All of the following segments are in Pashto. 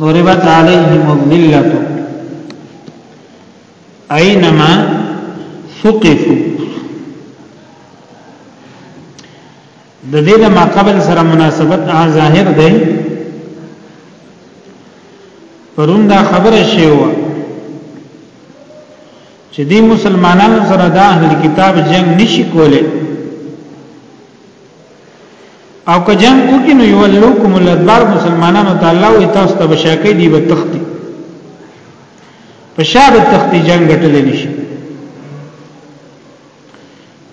ضربت عليهم الذلة اينما ثقفوا د دې د ما قبل سره مناسبت ا ظاهر دی پرون دا خبره شی و چې دې مسلمانانو سره د اهل کتاب جنگ نشي کوله او که جنگ وکړي نو یولوکم الادبار مسلمانانو ته الله وي تاسو ته بشاکې دی به تختی پشاب تختی جنگ ګټل نشي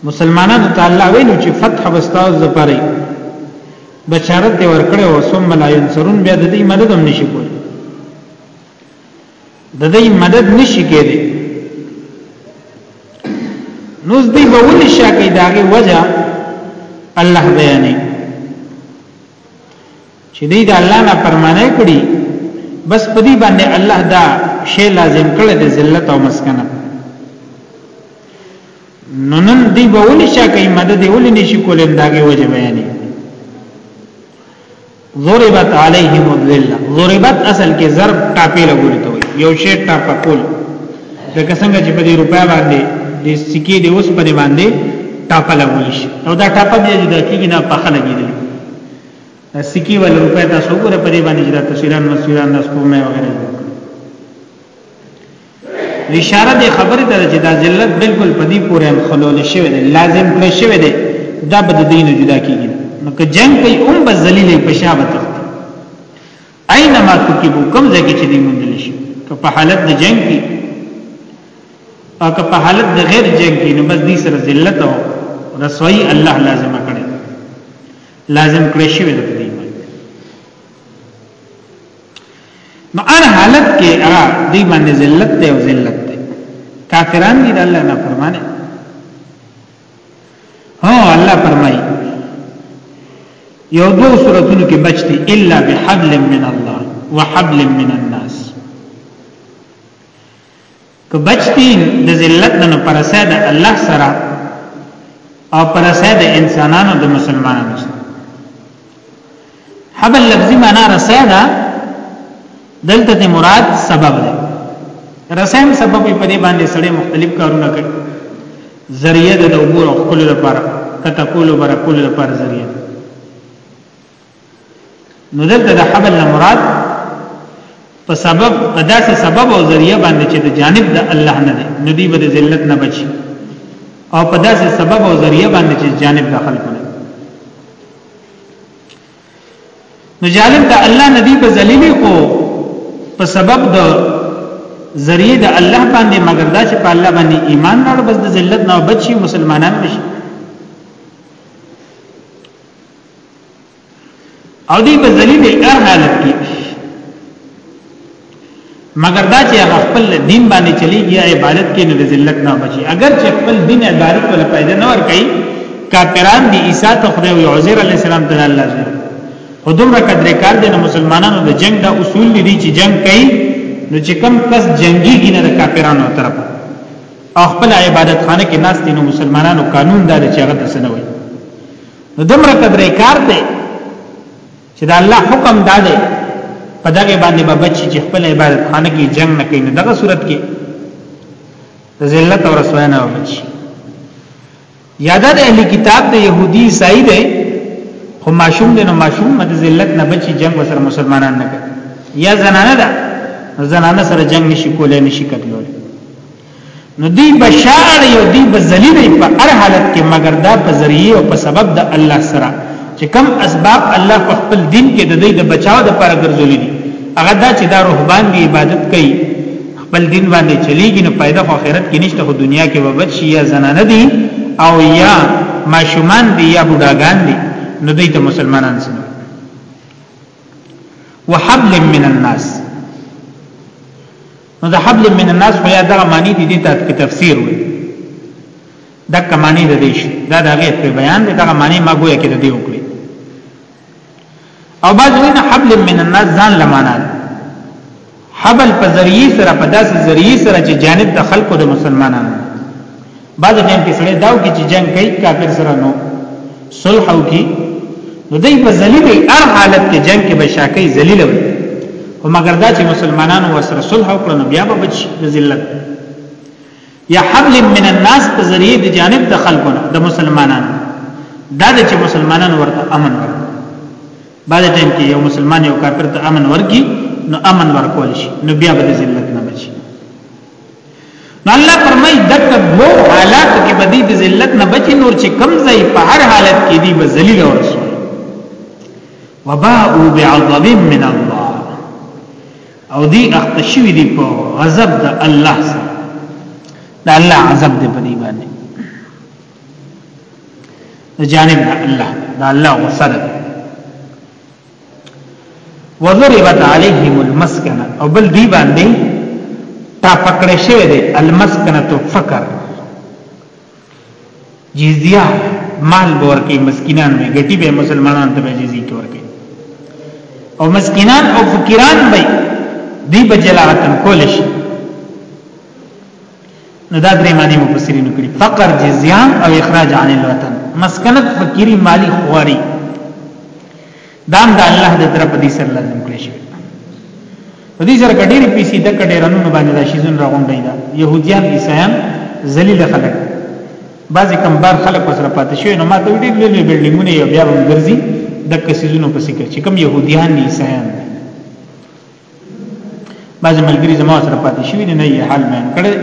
مسلمانانو ته الله وینو چې فتح بستاو زپاري بشارت ورکړې او ثم لا ينصرون بیا د دې مدد هم نشي کولی د دې مدد نشي کېدی نو دې به ولې شا کې داغه وجه الله بیانې چې دې د الله نه پرمانه کړی بس په دې باندې الله دا شی لازم کړی د ذلت او مسکنه نو نن دې به ولې شا کې مدد ولې نشي کولای داغه وجه بیانې ضربت علیهم الذله ضربت اصل کې ضرب ټاپې لګول ته یو شی ټاپه کول لکه څنګه چې په دې روپیا باندې د سکې د اوس په باندې ټاپه لګول شي او دا ټاپه بیا جدا کیږي نه پخه لګیدل سکې ول روپیا تاسو ګوره په دې باندې جدا تصویران مسویران نس کومه وغیرہ اشاره دې خبره ده چې دا ذلت بالکل په دې پورې هم خلول شوی دی لازم کړی شوی دی دا به د دین جدا کیږي نو که جنگ کوي هم به ذلیل په شابه تخت اينما تکبو کم ځای کې چې دې مونږ لشي که په حالت د جنگ کې او که په حالت د غیر جنگ کې نو بس دې سره ذلت او رسوي الله لازم کړی لازم کړی شوی دی نو هر حالت کې هغه دی باندې ذلت دی او ذلت دی کافران دي الله نه فرمانه هو الله فرمایي یو دو سورتونو کې بچتي الا بحبل من الله وحبل من الناس که بچتی د ذلت نه پر سید الله سره او پر سید انسانانو د مسلمانانو سره حبل لفظي معنا رساله دلته د مراد سبب ده رسایم سبب په دې باندې سړی مختلف کارونه کوي ذریعہ د عبور او خپل لپاره کته کول او بر کول لپاره ذریعہ نو دلته د حبل نه مراد په سبب په داسې سبب او ذریعہ باندې چې د جانب د الله نه دی نو دی به د ذلت نه بچي او په داسې سبب او ذریعہ باندې چې جانب د خلکو نه نو جانب د الله نه دی په ذلیل کو په سبب د ذریعہ د الله باندې مگر دا چې په الله باندې ایمان راړ بس د ذلت نه بچي مسلمانان بشي او دی به ذلیل هر حالت کې مگر دا چې هغه خپل دین باندې چلیږي عبادت کې نه ذلت نه بچي اگر چې خپل دین عبادت ولا پیدا نه ور کوي کافران دي عیسی ته خدای او عزیر علی السلام ته الله زیر خودم را قدر کار دي مسلمانانو د جنگ دا اصول دي چې جنگ کوي نو چې کم کس جنگي کې نه د کافرانو طرف او خپل عبادت خانه کې ناس دي نو مسلمانانو قانون دا چې هغه تسنوي نو دمره قدرې کار دی چې دا الله حکم دا دی په دغه باندې به بچی چې خپل عبادت خانه کې جنگ نه کوي دغه صورت کې ذلت او رسوا نه وبچي یاده د اهل کتاب د يهودي عیسائی دی خو ماشوم دی نو ماشوم مد ذلت نه بچي جنگ وسره مسلمانان نه کوي یا زنانه ده زنانه سره جنگ نشي کولای نشي کتلول نو دی بشاړ یو دی بذلیل په هر حالت کې مگر دا په ذریعه او په سبب د الله سره چې کم اسباب الله په خپل دین کې د دې د بچاو د پر ګرځولې دي هغه دا چې دا روحبان دی عبادت کوي خپل دین باندې چلیږي نو پیدا خو آخرت کې نشته خو دنیا کې وبد شي یا زنانه دي او یا ماشومان دي یا بډاګان دي نو دوی ته مسلمانان سره وحبل من الناس نو د حبل من الناس خو یا دغه معنی دي د تحقیق تفسیر وي د کمانی د دیش دا د هغه په بیان دی دغه معنی ما ګویا کې د دی وکړي او بعض وین حبل من الناس ځان لمانا حبل په ذریعہ سره په داسې ذریعہ سره چې جانب د خلکو د مسلمانانو بعد ټیم کې سره داو کې چې جنگ کوي کافر سره نو صلح او کې نو دای په ذلیل هر حالت کې جنگ کې بشاکې ذلیل وي او مګر دا چې مسلمانانو وسره صلح وکړو نو بیا به بچ ذلت یا حبل من الناس په ذریعه د جانب د خلقونه د مسلمانانو دا چې مسلمانانو ورته امن ورکړي بعد ټیم کې یو مسلمان یو کافر ته امن ورکړي نو امن ورکول شي نو بیا به ذلت نو الله فرمای دک دو حالات کې بدی د ذلت نه بچي نور چې کم ځای په هر حالت کې دی به ذلیل او رسول وباءوا بعذاب من الله او دی اختشوی دی په غضب د الله سره د الله عذاب دی په دی باندې د جانب د الله د الله غصه وضربت عليهم المسكنه او بل دی باندې تا پکړې شوی دی المسكنه تو فقر جزيه مال بور کې مسکینان به ګټي به مسلمانان ته جزيه کې ورکې او مسکینان او فقیران به دی بجلاوتن کول شي نو دا درې معنی مفسرین کړي فقر جزیان او اخراج عن الوطن مسکنت فقيري مالی خواري دام د الله د طرف دي سره لازم کړی شي په دې سره ګډېر پیسې د کډېرانو باندې د شیزون راغونډي دا يهوديان عیسایان ذلیل خلک بعضی کم بار خلک وسره پاتې شوی نو ما ته ډېر لوی بلډینګونه یو بیا هم ګرځي د کسیزونو په سکه چې کم يهوديان عیسایان بعض ملګری زما سره پاتې شوی نه یې حال بیان کړی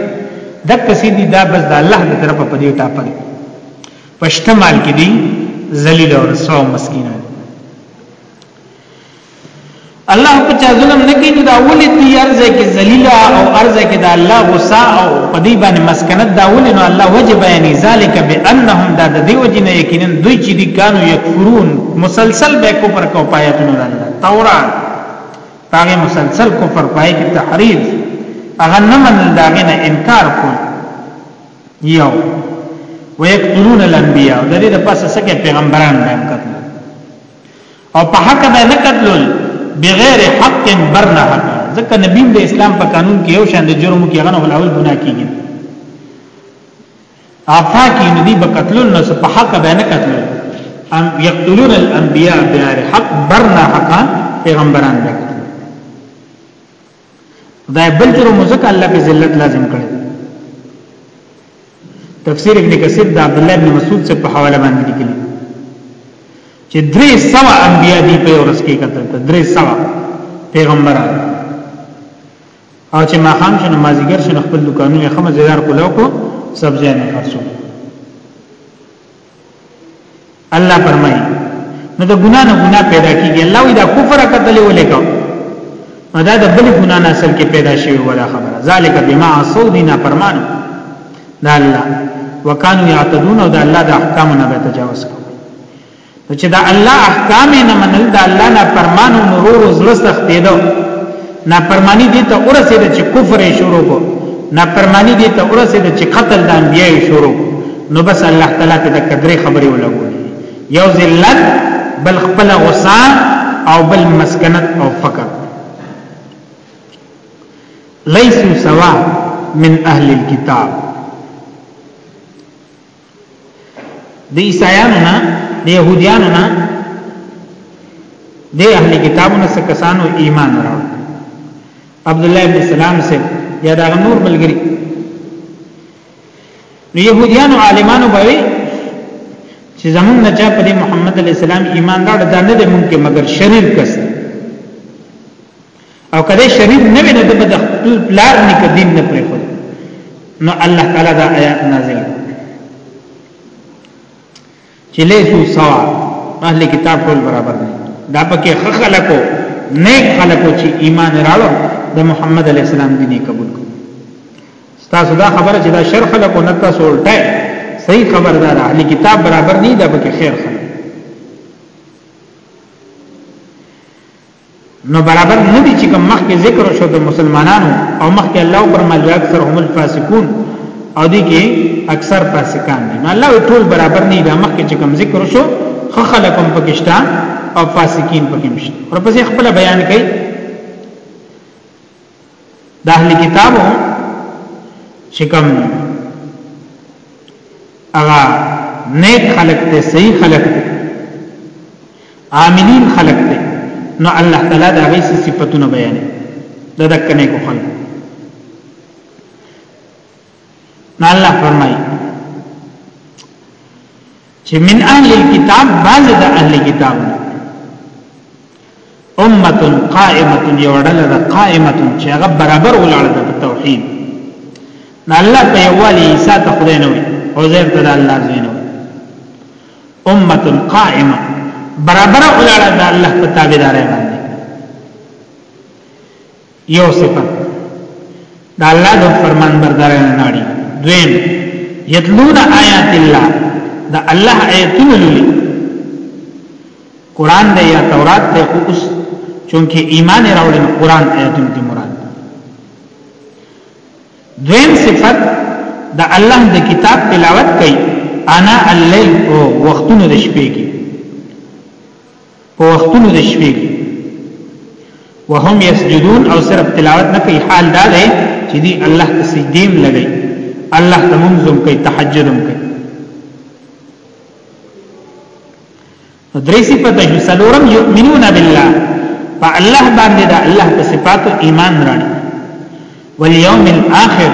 دک سیدی دا بس د الله د طرفه په دې ټاپل پښته مال کې دی ذلیل او رسوا او مسکین الله په چا ظلم نه کوي دا ولې دی ارزه کې ذلیل او ارزه کې دا الله غصا او پدی باندې مسکنت دا ولې نو الله وجه بیانې ذالک بانهم دا د دیو جن یقینا دوی چې دي کانو یکفرون مسلسل به کو پر کو پایتونه الله تورات هغه مسلسل کفر پای کې تحریف هغه نه منل داغه نه انکار کو یو ويقتلون الانبیاء د دې د پاسه سکه پیغمبران باندې قتل او په حق به نه قتلول بغیر حق برنا حق ځکه نبی د اسلام په قانون کې یو شان د جرم کې غنه الاول ګناه کیږي افاقی نو دی بقتلون نو په حق به نه قتلو ام یقتلون الانبیاء بغیر حق برنا حقا پیغمبران به دا بل جرو مزک الله په ذلت لازم کړي تفسیر ابن کثیر د عبد الله بن مسعود سے په حواله باندې لیکلی چې درې سو انبیا دی په ورس کې کتل درې سو پیغمبران او چې ماخام شنه مازیګر شنه خپل دکانونه خمه زیدار کولاو کو سبزی نه خرڅو الله فرمایي نو د ګنا نه ګنا پیدا کیږي الله وی دا کفر قتل ولیکو دا د بل ګنا نه اصل کې پیدا شوی ولا خبره ذالک بما عصوا دينا فرمان دا الله وکانو یعتدون او دا الله د احکام نه به تجاوز کوي نو چې دا الله احکام نه منل دا الله نه فرمانو نورور زړه سختېدو نه فرمانی دي ته ورسېد چې کفر شروع کو نه فرمانی دي ته ورسېد چې قتل د انبیای شروع نو بس الله تعالی ته د قدرې خبرې ولګول یو ذلت بل خپل غصه او بل مسکنت او فقر ليسوا سوا من اهل الكتاب د عیسایانو نه د يهوديانو نه د اهل کتابونو څخه کسانو ایمان راوړ عبد الله بن سلام سے یا دا نور ملګری نو يهوديانو عالمانو بوي چې زمون نه چا په محمد عليه السلام ایمان راوړ دا نه د مونږه مگر شریر کس او کله شریف نه وي نو د خپل پلار نیک دین نه پرې خو نو الله تعالی دا آیات نازل چې لیسو سوا اهل کتاب ټول برابر دي دا پکې خلکو نیک خلکو چې ایمان راړو د محمد علی السلام دیني قبول کو تاسو دا خبره چې دا شر خلکو نه تاسو الټه صحیح خبردار اهل کتاب برابر نه دا پکې خیر خلک نو برابر نه دي چې کوم مخکې ذکر شو د مسلمانانو او مخکې الله پر مل اکثر هم الفاسقون او دي کې اکثر فاسقان دي نو الله ټول برابر نه دي مخکې چې کوم ذکر شو خو خلقم پکشتا او فاسقین پکمشت ورپسې خپل بیان کوي د اهل کتابو چې کوم هغه نیک خلق ته صحیح خلق ته عاملین خلق ته نو الله تعالی دا غي صفاتونه بیانې د دکنه کو خلق نو الله فرمایي چې من اهل الكتاب بعض د اهل کتاب امه قائمه یوړل د قائمه چې هغه برابر ولاړ د توحید نه الله په یوالي عیسی ته خدای نه وي او زیر ته الله زینو امه قائمه برابر ولاړ د الله په تابعداري باندې یو صفت دا الله د فرمان برداران ناړي دویم یتلون آیات الله دا الله آیتونه لولي قران دی یا تورات دی خو اوس چونکه ایمان راوړل قران آیتونه دی مراد دویم صفت دا الله د کتاب تلاوت کوي انا الليل او وختونو د شپې کې په وختونو د شپې کې وهم یسجدون او صرف تلاوت نه کوي حال دا دی چې دی الله ته سجدیم لګي الله ته منظم کوي تهجدم کوي درې صفات شو سلورم یؤمنون بالله په الله باندې دا الله په صفاتو ایمان راړي والیوم الاخر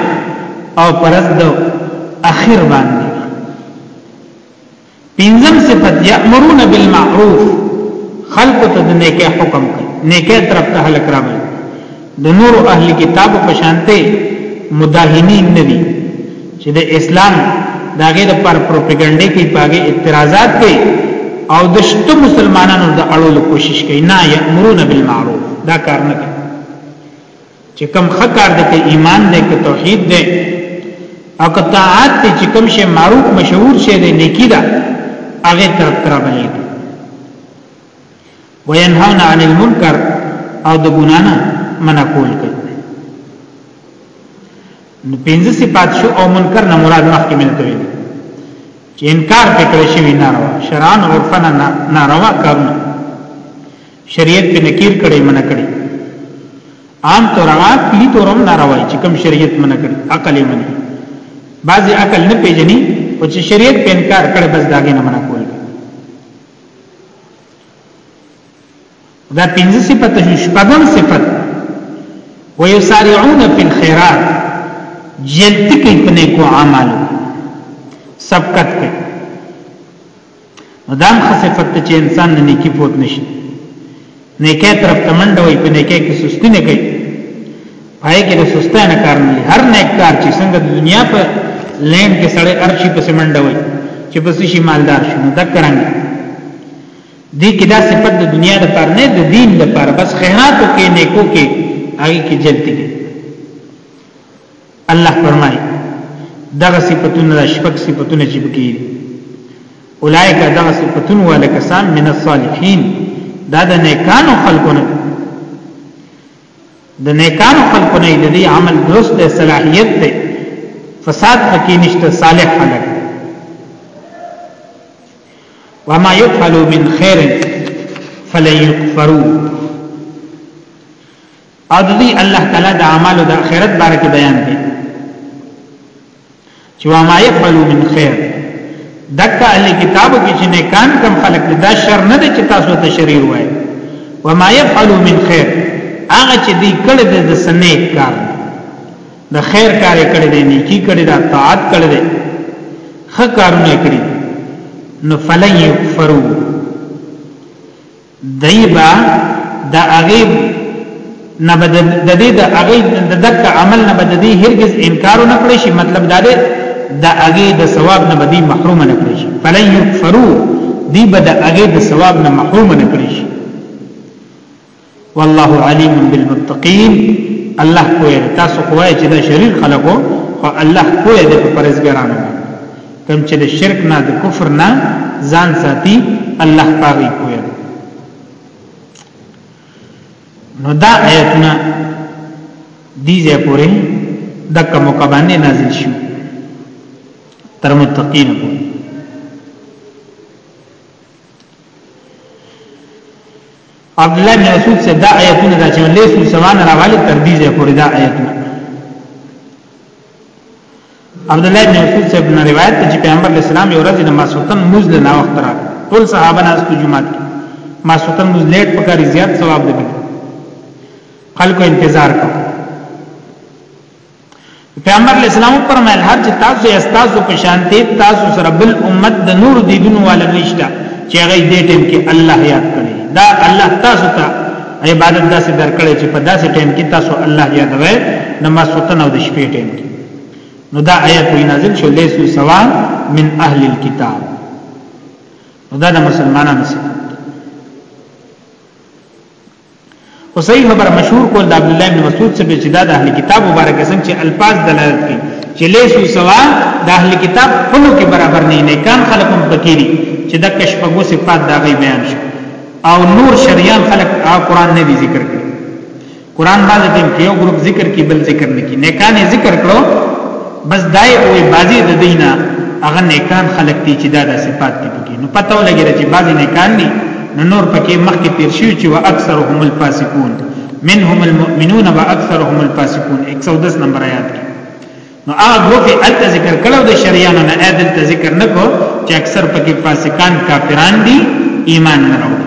او پرز دو اخر باندې پنځم صفت یامرون بالمعروف خلق ته د نیکه حکم کوي نیکه طرف ته هلک راوي د نور اهل کتاب په شانته مداهنین ندي چې د اسلام داغه د پر پروپاګاندا کې پاګه اعتراضات کوي او د شته مسلمانانو د اړولو کوشش کوي نه یامرون بالمعروف دا کار نه کوي چې کم خکار دی که ایمان دی که توحید دی او که طاعت دی چې کم شی معروف مشهور شی دی نیکی ده هغه طرف تر باندې وینهون عن المنکر او د ګنا نه منع کول کوي نو پنځه صفات شو او منکر نه مراد مخکې ملته وي چې انکار پکړ شي وینا روا شرعن عرفنا ناروا کارونه شریعت په نکیر کړي منع کړي عام طور عام کلی تورم ناروا چې کوم شریعت منع کړي عقل یې منع بعضی عقل نه پیژني او چې شریعت په انکار کړي بس داګه نه منع دا پنځه صفت شو شپږم صفت ويسارعون في الخيرات جلد کوي په نیکو اعمالو سبقت کوي نو دام خصفت ته چې انسان نه نیکی پوت نشي نیکه طرف ته منډه وي په نیکه کې سستی نه کوي پای کې د سستی نه کار نه هر نیک کار چې څنګه د دنیا په لین کې سړی ارشي په سمنډه وي چې پس شي مالدار شي نو دکرانګي دې کې دا صفت د دنیا د پر نه د دین د پر بس خیراتو کې نیکو کې هغه کې جلتی دي الله فرمایي دغه صفاتونه د شپږ صفاتونه چې بکی اولایک دغه صفاتونه ولکسان من الصالحین دا د نیکانو خلقونه د نیکانو خلقونه د دې عمل درست دی صلاحیت دی فساد پکې نشته صالح خلک وما يفعلوا من خير فلن يكفروا او د دې الله تعالی د اعمالو د آخرت باره کې بیان دی چې وما يفعلوا من خير دغه اهل کتابو کې چې نیکان کم خلق دا شر نه دي چې تاسو ته شریر وای وما يفعلوا من خير هغه چې دې کړه د سنې کار د خیر کار یې کړی دی نیکی کړی دا طاعت کړی دی ښه کارونه یې کړی نو فلن یکفرو دایبا د هغه نه بد د دې د هغه د دک عمل نه بد دې هرگز انکار نه کړی شي مطلب دا دی د هغه د ثواب نه بدی محروم نه کړی شي فلن یکفرو دی بد هغه د ثواب نه محروم نه کړی والله علیم بالمتقین الله کوی تاسو کوی چې دا شریر خلکو خو الله کوی د پرزګرانو کم چې د شرک نه د کفر نه ځان ساتي الله پاوی کوی نو دا آیتنا دیزه پوری دک موقع باندې نازل شو تر متقین پوری عبد الله بن مسعود سے دا آیتونه دا چې له سو سوان راواله تر دې ځای پورې دا آیتونه عبد الله بن مسعود سے بن روایت چې پیغمبر اسلام یو ورځ د مسعودن مزل نه وخت را ټول صحابه ناس ته جمعه مسعودن مزل لیټ پکاري زیات ثواب دی خلکو انتظار کوي پیغمبر اسلام فرمایل هر چې تاسو یې تاسو په شان دي تاسو سره بل امت د نور دیدونو والا نشته چې هغه دې ټیم کې الله یاد کړي دا الله تاسو ته عبادت داسې درکړي چې په داسې ټیم کې تاسو الله یاد وای نماز وتنه د شپې ټیم کې نو دا آیت وی نازل شو لیسو سوا من اهل الكتاب نو دا د مسلمانانو څخه خو صحیح خبر مشهور کول د عبد الله بن مسعود څخه چې دا د اهل کتاب مبارک څنګه چې الفاظ دلالت کوي چې لیسو سوا د اهل کتاب خپل کې برابر نه نه کان خلق هم پکېری چې د کشفګو صفات دا غي بیان شي او نور شریان خلق او قران نه دی ذکر کړي قران باندې ټیم کې یو ګروپ ذکر کې بل ذکر نه کې نه کان ذکر کړو بس دای او بازي د دینه هغه نیکان خلق دي چې دا د صفات دي پکې نو پته ولګی چې بازي نیکان دي نو نور پکې مخکې تیر شي چې وا اکثرهم الفاسقون منهم المؤمنون واكثرهم الفاسقون 110 نمبر آیات کې نو هغه ګروپ الت ذکر کړو د شریانو نه عادل ته ذکر نکو چې اکثر پکې فاسقان کافران دي ایمان نه راوړي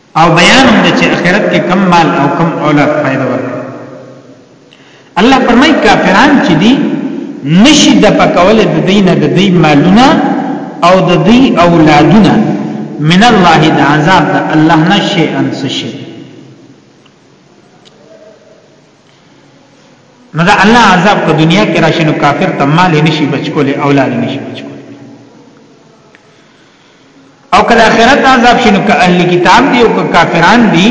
او بیان هم چې اخرت کې کم مال او کم اولاد فائدہ ورکړي الله فرمای کافران چې دي نشي د پکول د دین د دوی مالونه او د دوی اولادونه من الله د عذاب د الله نشي انسشي نو دا الله عذاب په دنیا کې راشي نو کافر ته مال نشي بچ کولې اولاد نشي بچ کولې او کله آخرت عذاب شنو که اهل کتاب دی او که کافران دی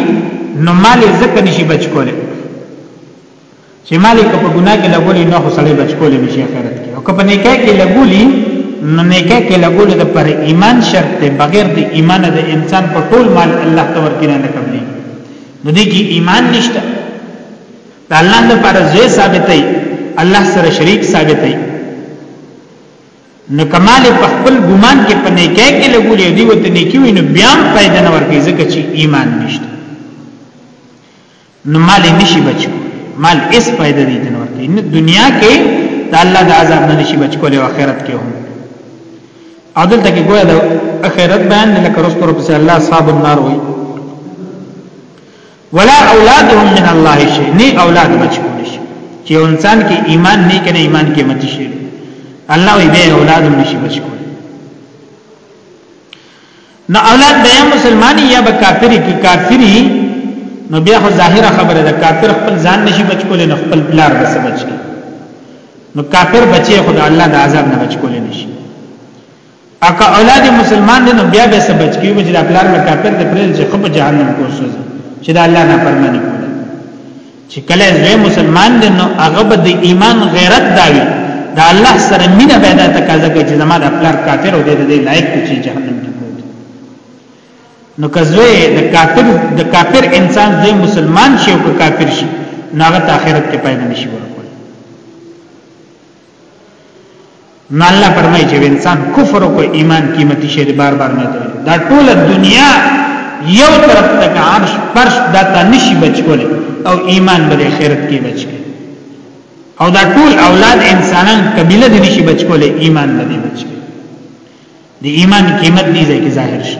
نو مال زکه نشي بچ کوله چې مال کو په ګناه کې لګولې نو خو سړی بچ کوله نشي آخرت کې او که په نیکه کې لګولې نو نیکه کې لګولې د پر ایمان شرط دی بغیر د ایمان د انسان په ټول مال الله تور کې نه قبلي نو دې کې ایمان نشته د الله لپاره زوی ثابتې الله سره شریک ثابتې نو کمال په خپل ګمان کې په نیکه کې لګولې دی وته نیکی وي نو بیا فائدہ نه ورکې ځکه چې ایمان نشته نو مال نشي بچو مال اس فائدہ دی نه ورکې نه دنیا کې د الله د عذاب نه نشي بچ کولای او آخرت کې هم عدل تک ګویا د آخرت بیان نه لکه رسول الله صلی الله علیه وسلم الله صاحب النار وي ولا اولادهم من الله شي نه اولاد بچ کول شي چې انسان کې ایمان نه کنه ایمان کې مت شي الله وی به اولاد هم نشي بچ کول نو اولاد به مسلمانی یا به کافری کې کافری نو بیا خو ظاهره خبره ده کافر خپل ځان نشي بچ کول نه خپل بلار بس بچ کی نو کافر بچي خدای الله د عذاب نه بچ کول نشي اکه اولاد مسلمان دي نو بیا به څه بچ کیږي چې د خپل نه کافر د پرېل چې خپ جهنم کو شو چې د الله نه فرمانی کوي چې کله زوی مسلمان دي نو هغه به د ایمان غیرت داوي د الله سره مینه پیدا تقاضا کوي چې زما د خپل کافر او د دې لایق چې جهنم کې پروت نو کزوی د کافر د کافر انسان زوی مسلمان شي او کافر شي نو هغه آخرت کې پیدا نشي ورکول نو الله فرمایي چې انسان کفر او ایمان قیمتي شی دی بار بار نه دی دا ټول دنیا یو طرف ته عرش پرش دا ته نشي بچول او ایمان به خیرت کې بچ کی او دا ټول اولاد انسانان قبيله دي نشي بچول ایمان به بچ کی دی ایمان قیمت دي ځکه ظاهر شي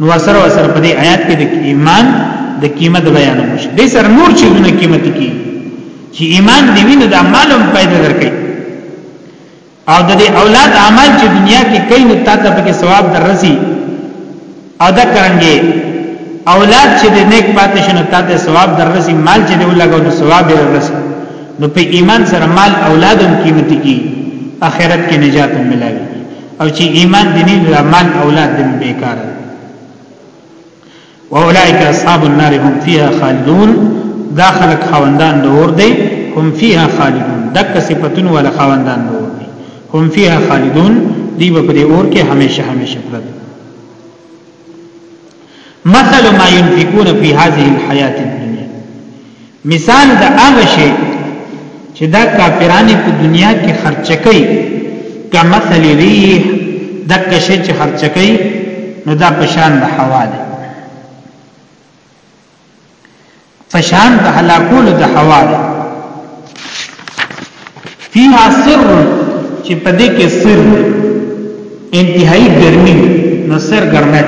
نو اثر او اثر په دې آیات کې د ایمان د قیمت بیان وشي د سر نور چیزونه قیمتي کی چې ایمان دی وینه د مالم پیدا درکې او د اولاد عمل چې دنیا کې کین تا ته پکې ثواب درسي او دا کرانګي اولاد چې د نیک پاتې شنو تا ته ثواب درسي مال چې دی ولګو نو ثواب درسي نو په ایمان سره مال اولادم قیمتي کی اخرت کې نجات ملوي او چې ایمان دې نه لري مال اولاد دې بیکار واولائک اصحاب النار هم فيها خالدون دا خلق خوندان د اور دی هم فيها خالدون دک صفاتون ولا خوندان د اور دی هم فيها خالدون دی په دې اور کې همیشه همیشه پرد مثل ما ينفقون في هذه الحياه الدنيا مثال دا هغه شی چې دا کافرانه په دنیا کې خرچ کوي کمثل ريح دک شی چې خرچ کوي نو دا پشان د هوا ده پشان د هلاکول د هوا ده فيها سر چې په دې کې سر انتهایی ګرمي نو سر ګرمه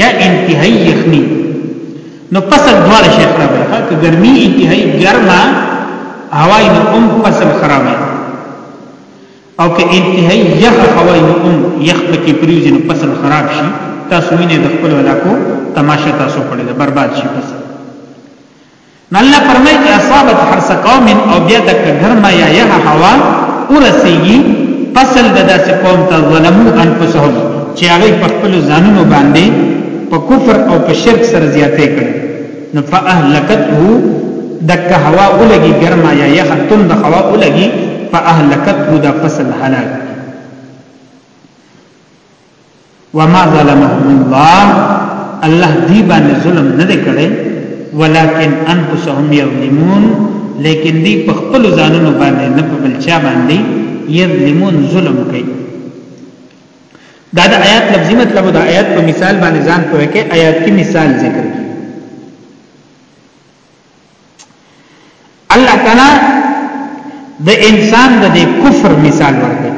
یا انتهایی یخني نو فصل دواړه شي خراب ده که ګرمي انتهایی ګرمه هواي نو هم فصل خراب ده او که انتهایی یخ هوای نو هم یخ پکې پریوزي نو فصل خراب شي تاسو وینئ د خپل علاقو تماشه تاسو کړې ده برباد شي فصل نو الله فرمایي چې اصابت حرس قوم او بیا د ګرما یا یخ هوا ورسیږي فصل د داسې قوم ته ظلمو انفسهم چې هغه په خپل ځانونو باندې په کفر او په شرک سره زیاتې کړي نو فاهلکته دک هوا ولګي ګرما یا یخ تند هوا ولګي فاهلکته دا فصل هلاک وما ظلمهم الله الله دی باندې ظلم نه کړي ولكن انفسهم يظلمون لیکن دی په خپل ځانونو باندې نه په بل چا باندې یظلمون ظلم کوي دا د آیات لفظي مطلب د آیات په مثال باندې ځان پوهه کې آیات کې مثال ذکر کی الله تعالی د انسان د دې کفر مثال ورکړي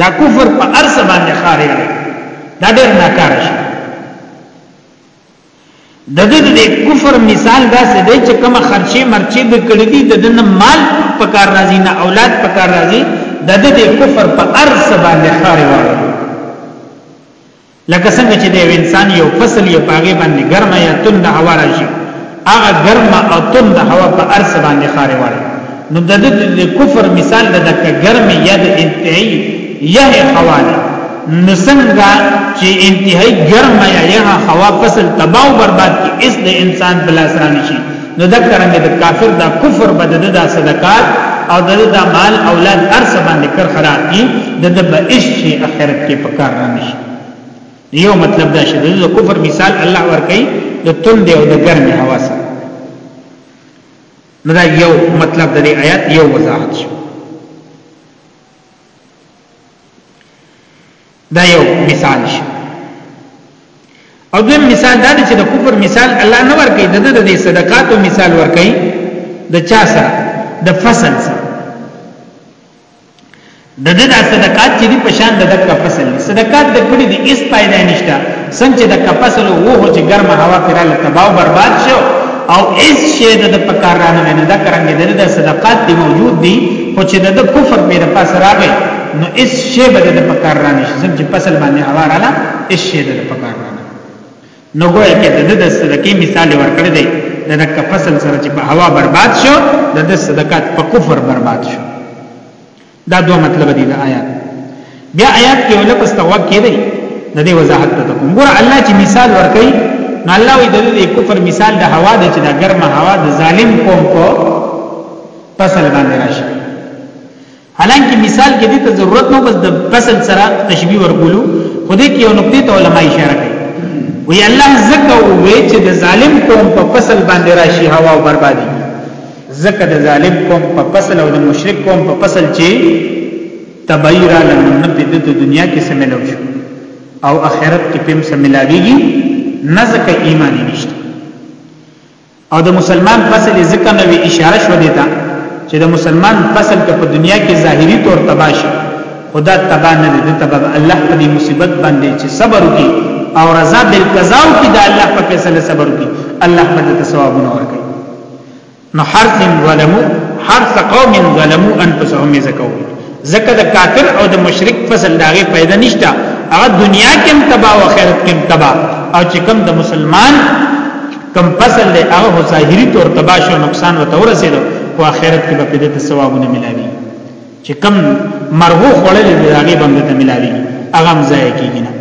دا کفر په ارسه باندې خارج دی دا ډېر ناکاره شي د دې د کفر مثال دا څه دی چې کوم خرچه مرچه به کړی دي د دې مال په کار راځي نه اولاد په کار راځي د دې د کفر په ارث باندې خاري وایي لکه څنګه چې د انسان یو فصل یې پاګې باندې ګرمه یا تند هوا راشي هغه ګرمه او تند هوا په ارس باندې خارې وړي نو د دې کفر مثال د دک ګرمه یا د انتهایی یه هوا ده نو څنګه چې انتهایی ګرمه یا یه هوا فصل تباہ او برباد کی اس د انسان بلا سره نشي نو د کرنګ د کافر دا کفر بد د صدقات او د د مال اولاد ارس باندې کر خراب کی د د به اش اخرت کې پکار نه نشي یو مطلب دا چې د کفر مثال الله ورکړي د تل دی او د ګرمې هوا سره نو دا یو مطلب د دې آیات یو وضاحت شو دا یو مثال شو او دویم مثال دا چې د کفر مثال الله نه ورکړي د د دې صدقاتو مثال ورکړي د چا سره د فصل سره د دې د صدقات چې دی پشان د دک فصل دی صدقات د کړي دی اس پیدا نشته څنګه چې د فصل وو چې ګرمه هوا پراله تباہ برباد شو او اس شی د پکار رانه نه دا کرانګ د دې صدقات دی موجود دی خو چې د کفر په د پاس راغی نو اس شی به د پکار رانه څنګه چې فصل باندې هوا رااله اس شی د پکار نو ګویا کې د د صدقې مثال ورکړی دی د دک فصل سره چې په هوا برباد شو د د صدقات په کفر برباد شو دا دوه مطلب دی د آیات بیا آیات کې ولپس توقع کې دی د دې وضاحت ته کوم ګور الله چې مثال ورکړي نو الله وی د دې کفر مثال د هوا د چې د ګرمه هوا د ظالم قوم کو فصل باندې راشي حالانکه مثال کې دې ته ضرورت نو بس د فصل سره تشبيه ورکولو خو دې کې یو نقطې ته علما اشاره کوي وی الله زکه وی چې د ظالم قوم په فصل باندې راشي هوا او بربادي زکه د ظالم قوم په فصل او د مشرک قوم په فصل چې تبعیرا لنن په د دنیا کې سملو شو او اخرت کې پم سملاویږي نه زکه ایمان نشته او د مسلمان فصل ځکه نو اشاره شو دیتا چې د مسلمان فصل که په دنیا کې ظاهری طور تباہ شي خدا تباہ نه دي د تباہ الله په دې مصیبت باندې چې صبر وکي او رضا بالقضاء کې د الله په فیصله صبر وکي الله په دې ثوابونه ورکړي نو حرف ظلمو حرف قوم ظلمو انفسهم زکو زکه د کافر او د مشرک فصل داغه پیدا نشته هغه دنیا کې هم تباہ او آخرت کې هم تباہ او چې کوم د مسلمان کم فصل دی هغه ظاهری طور تباش او نقصان وته ورسېدو او آخرت کې به په دې ثوابونه ملاوي چې کم مرغو خړلې دی هغه باندې ته ملاوي هغه هم ځای کېږي نه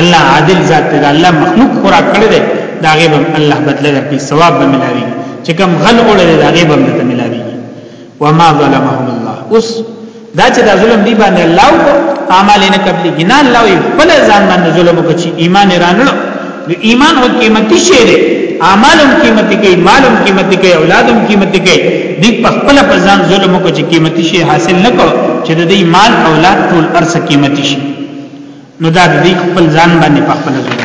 الله عادل ذات دی الله مخلوق خورا کړی دی دا هغه به الله بدل درکې ثواب به ملاوي چې کم غل اورې دی هغه به ته ملاوي وما ظلمهم الله اوس دا چې دا ظلم دی باندې الله او اعمال نه قبلي ګنا الله یې خپل ځان باندې ظلم وکړي ایمان رانړو نو ایمان او قیمتي شی دی اعمالم قیمتي کوي مالم قیمتي کوي اولادم قیمتي کوي دې په خپل په ځان ظلم وکړي چې قیمتي شی حاصل نکړو چې د دې مال اولاد ټول ارسه قیمتي شي نو دا دې خپل ځان باندې په خپل ظلم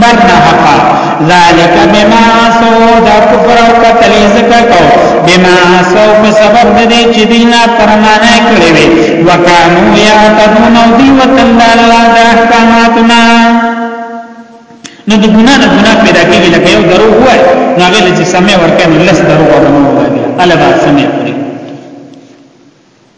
بنا حقا ذالک بما سو دا کفر او قتل زکا کو بما سو په سبب د دې چې دینا پرمانه کړی وي وکانو یا تدون او دی وتن د الله د احکاماتنا نو د ګنا نه ګنا پیدا کیږي لکه یو درو وای نو هغه چې سمې ورکه نو لس درو ورنه وای الله با سمې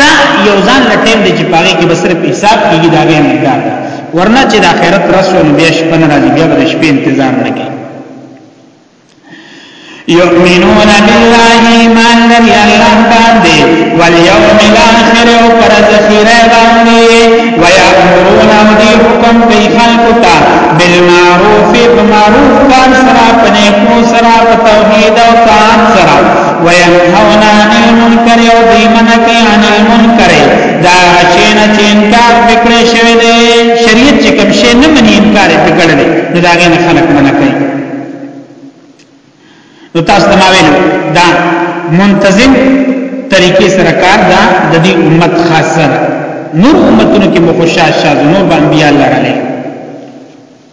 دا یو ځان له ټیم دی چې پاره کې بسر په حساب کېږي دا غي نه کار ورنه چې د آخرت رسول بیا شپه نه راځي بیا به شپې انتظار نه کوي یؤمنون بالله ایمان لري الله باندې والیوم الاخر او پر ذخیره باندې ويأمرون او دی حکم کوي خلق ته بالمعروف بمعروف کار سره پنه کو سره توحید او طاعت سره وينهون عن المنکر او دی منکی عن المنکر دا شین چې انکار پکړې شوی دی شریعت چې کوم شی نه مني انکار پکړل نو دا غي نه خلق منه کوي نو تاسو ته ماویل دا منتظم طریقې سره کار دا د دې امت خاصه نور امتونو کې مخشاش شاز نور باندې الله علیه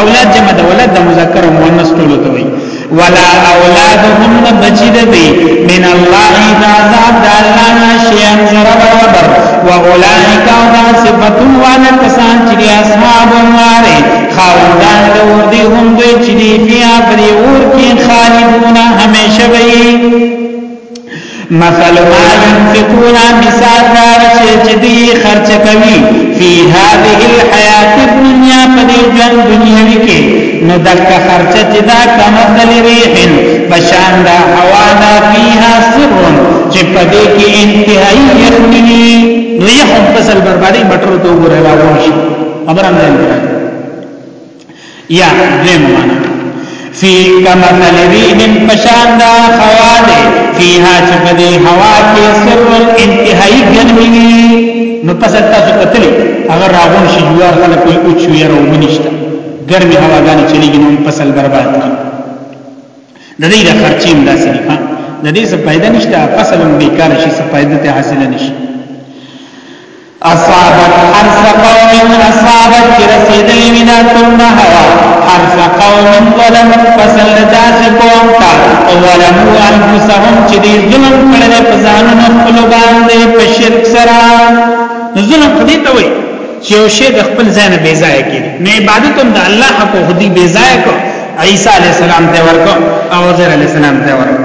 اولاد جمع د ولد د مذکر او مؤنث ټول ته وي ولا اولادهم بچی د دی من الله اذا ذاب د الله ناشئا زر برابر و اولئک او دا صفتون وانا کسان چې اصحاب النار خاوندان د اور دی هم دوی چې دی فیا پر اور کې خالدون همیشه وي مثل ما ينفقون مثال دا شي چې دی خرچ کوي فی هذه الحیات الدنیا په دې ژوند دنیوي کې نو دک خرچ چې دا کمثل ریحن بشان دا هوا دا فیها سر چې په دې کې انتهایی یخنی نو یې هم فصل بربادي مټر ته وګورئ راوړي خبره نه یا دیم معنا فی کمثل ریحن پشان دا هوا ده فیها چې په دې هوا کې سر انتهایی ګرمي نو پس تاسو کتلی هغه راغون شي جوار خلک کوئی اوچ وی راو منشتا ګرمي هوا غاني چلیږي نو فصل برباد کی د دې د خرچیم داسې نه د دې څه پیدا نشته فصل بیکار شي څه پیدا ته حاصل نشي اصابت حرث قوم اصابت چې رسېدلې وي دا تنده هوا حرث قوم ظلم فصل د داسې قوم ته ظلمو انفسهم چې دې ظلم کړی په ځانونو خپلو باندې په شرک سره ظلم خو دې ته وایي چې یو شی د خپل ځای نه بې ځایه کړي نو عبادت هم د الله حق خو دې بې ځایه کړو عیسی علی السلام ته ورکو او عزیر علی السلام ته ورکو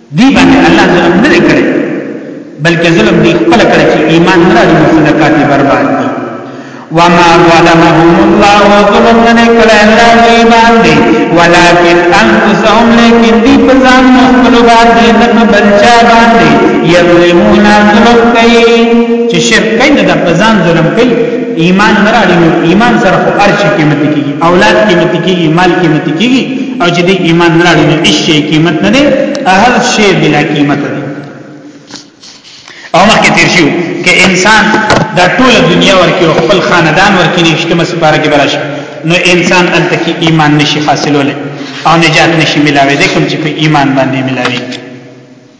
دی باندې الله ظلم نه کړی بلکې ظلم دی خپل کړی چې ایمان نه لري صدقات برباد دي وما ظلمهم الله ظلم نه کړی الله دی باندې ولكن انفسهم لیکن دی په ځان خپل باندې نه بل چا باندې یظلمون ظلم کوي چې شرک کوي نه د ځان ظلم کوي ایمان نه راړي ایمان سره خو ارش کې مت کیږي اولاد کې مت کیږي مال کې مت کیږي او چې دی ایمان نه لري نو هیڅ شی قیمت نه دی هر شی بلا قیمت دی او مخکې تیر شو کې انسان دا ټول دنیا ورکی او خپل خاندان ورکی نشته مس پاره کې براش نو انسان انت کې ایمان نشي حاصلوله او نجات نشي ملاوي ځکه چې په ایمان باندې ملاوي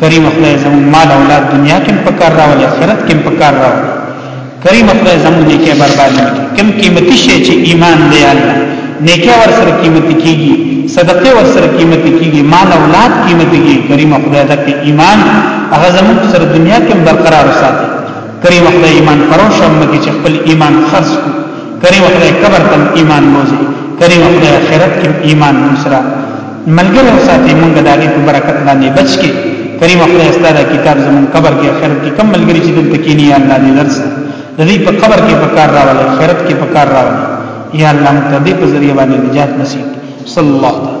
کریم خدای زموږ مال اولاد دنیا کې په کار راولي آخرت کې په کار راولي کریم خدای زموږ نه کې برباد نه کم قیمتي شي چې ایمان دی الله نیکه ور سره قیمتي کیږي صدقه ور سره قیمتي کیږي مال اولاد قیمتي کیږي کریم خدای د ایمان هغه زموږ سره دنیا کې برقرار وساتي کریم خدای ایمان پروش هم کې چې خپل ایمان خرڅ کو کریم خدای قبر تم ایمان موزي کریم خدای آخرت کې ایمان نصرت ملګری او ساتي مونږ د هغه په برکت باندې بچ کی کریم خدای ستاسو کتاب زمون قبر کې خیر کې کم ملګری چې دلته کې نه الله دې درس د دې په قبر کې په کار راولي خیرت کې په کار راولي یا الله مونږ ته دې په ذریعہ باندې نجات نصیب صلی الله تعالی